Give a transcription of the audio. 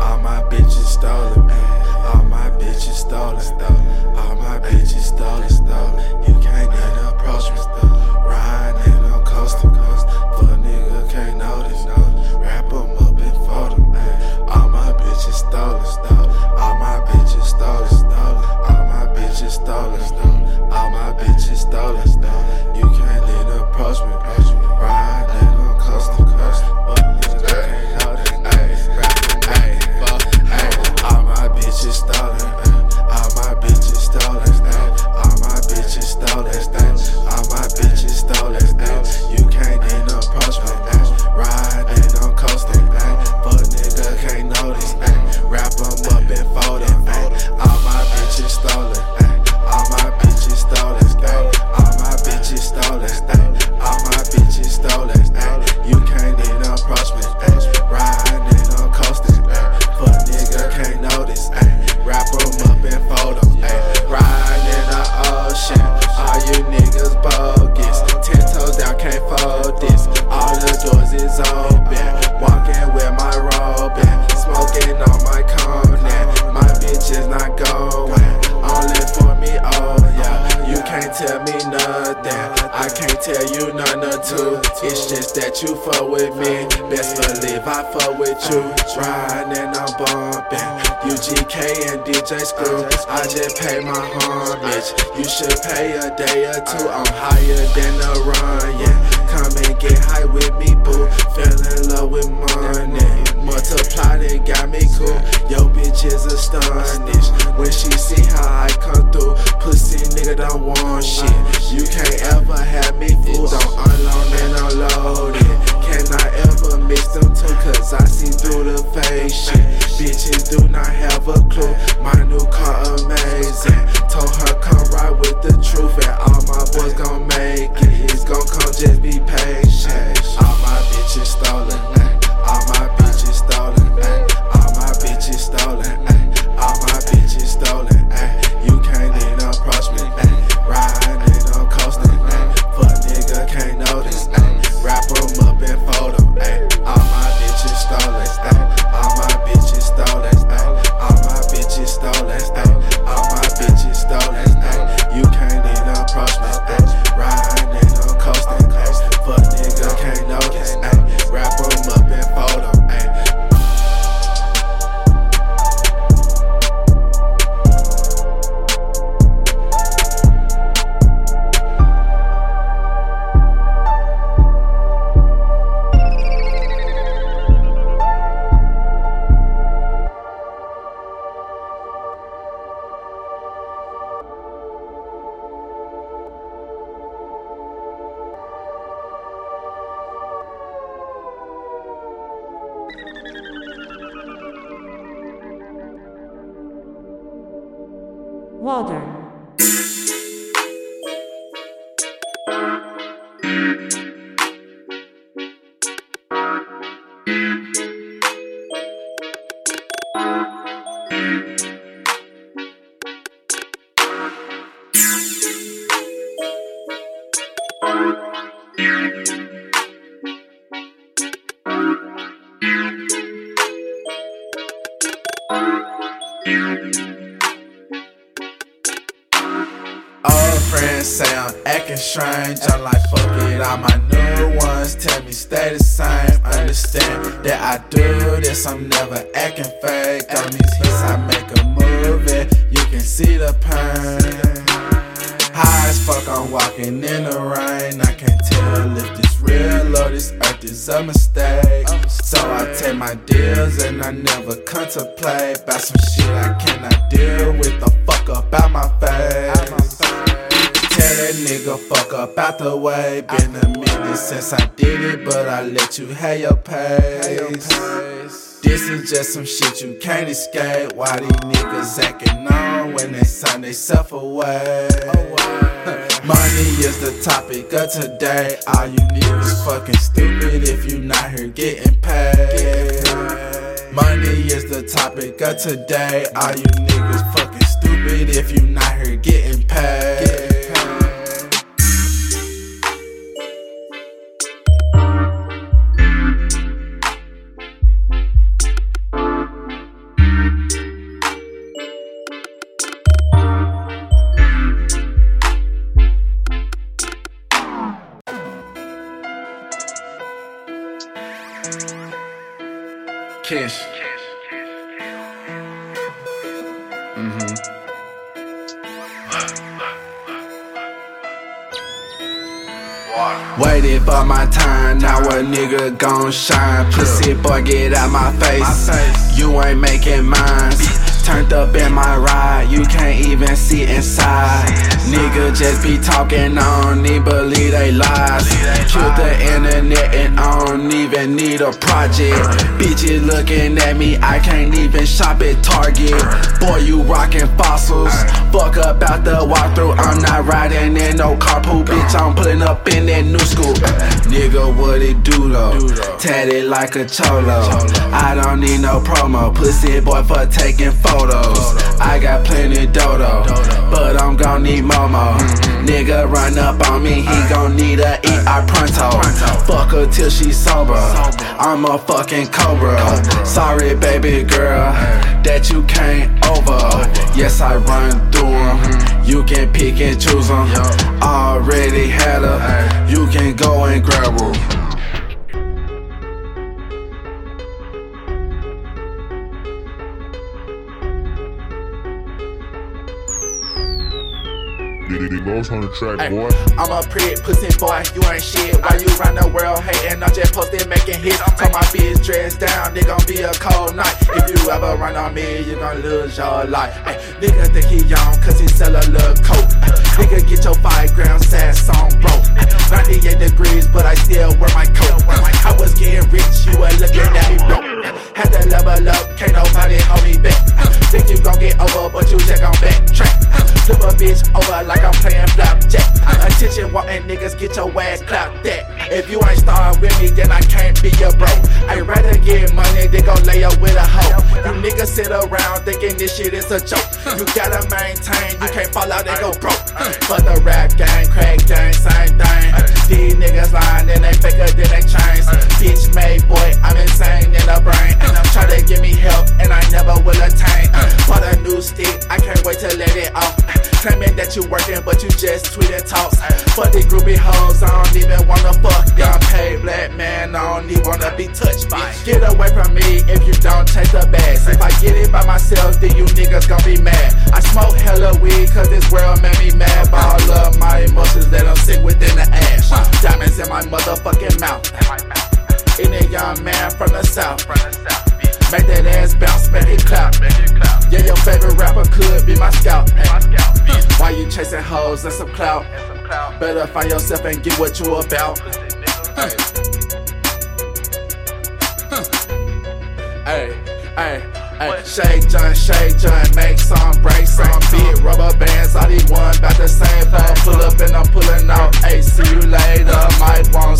All my bitches stolen. All my bitches stolen. All my bitches stolen. I fuck with you. Riding and I'm bumping. UGK and DJ Screw. I just pay my homage. You should pay a day or two. I'm higher than a run, yeah. Come and get high with me, boo. Fell in love with money. Multiplied and got me cool. Yo, bitch is astonished. When she see how I come through, pussy nigga don't want shit. You can't ever have me fooled. Walter. Friends say I'm acting strange. I'm like, fuck it. All my new ones tell me stay the same. Understand that I do this, I'm never acting fake. On these hits, I make a movie. You can see the pain. High as fuck, I'm walking in the rain. I can't tell if this real or this earth is a mistake. So I take my deals and I never contemplate about some shit I cannot deal with. The fuck up out my face. Tell that nigga fuck up out the way. Been a minute since I did it, but I let you have your pace. This is just some shit you can't escape. Why these niggas acting on when they sign they self away? Money is the topic of today. All you niggas fucking stupid if you not here getting paid. Money is the topic of today. All you niggas fucking stupid if you not here getting paid. Kish. Mm-hmm. Waited for my time, now a nigga gon' shine. Pussy boy, get out my face. You ain't making mine. Turned up in my ride, you can't even see inside. Just be talking, I don't even believe they lies. Killed the internet and I don't even need a project. Bitches looking at me, I can't even shop at Target. Boy, you rockin' fossils. Fuck about the walkthrough, I'm not riding in no carpool, bitch. I'm pulling up in that new school. Nigga, what it do though? Tatted like a cholo. I don't need no promo, pussy boy for taking photos. I got plenty dodo, but I'm gon' need Nigga run up on me, he gon' need a eat I pronto. Fuck her till she sober. I'm a fucking cobra. Sorry, baby girl, that you came over. Yes, I run through. You can pick and choose them. Already had her, you can go and grab her. Lost on the track, boy. I'm a prick, pussy boy, you ain't shit. Why you run the world hating? I'm just posted making hits. Turn my bitch dress down, they gon' be a cold night. If you ever run on me, you gon' lose your life. Ay, nigga think he young, cause he sell a little coat. Nigga get your five gram sass on broke. 98 degrees, but I still wear my coat. I was getting rich, you were looking at me broke. Had to level up, can't nobody hold me back. Think you gon' get over, but you just gon' backtrack. Bitch over like I'm playing flapjack. Attention, wanting niggas get your ass clapped that. If you ain't starting with me, then I can't be your bro. I'd rather get money than go lay up with a hoe. You niggas sit around thinking this shit is a joke. You gotta maintain, you can't fall out and go broke. But the rap gang, crack gang, same thing. These niggas lying and they faker than they chains. Bitch made boy, I'm insane in the brain. Try to give me help and I never will attain. Bought a new stick, I can't wait to let it off. Claiming that you working, but you just tweet and talks. For the groupie hoes, I don't even wanna fuck. Young paid black man, I don't even wanna be touched by. Get away from me if you don't chase the bags. If I get it by myself, then you niggas gon' be mad. I smoke hella weed, cause this world made me mad. But all of my emotions let them sit within the ash. Diamonds in my motherfucking mouth. In a young man from the south. Make that ass bounce, make it clap. Yeah, your favorite rapper could be my scout. Why you chasing hoes and some clout? Better find yourself and get what you about. Hey, hey, hey, shake John, shake John, make some, break some, big rubber bands, all these one about the same phone. Pull up and I'm pulling out. Hey, see you later, might want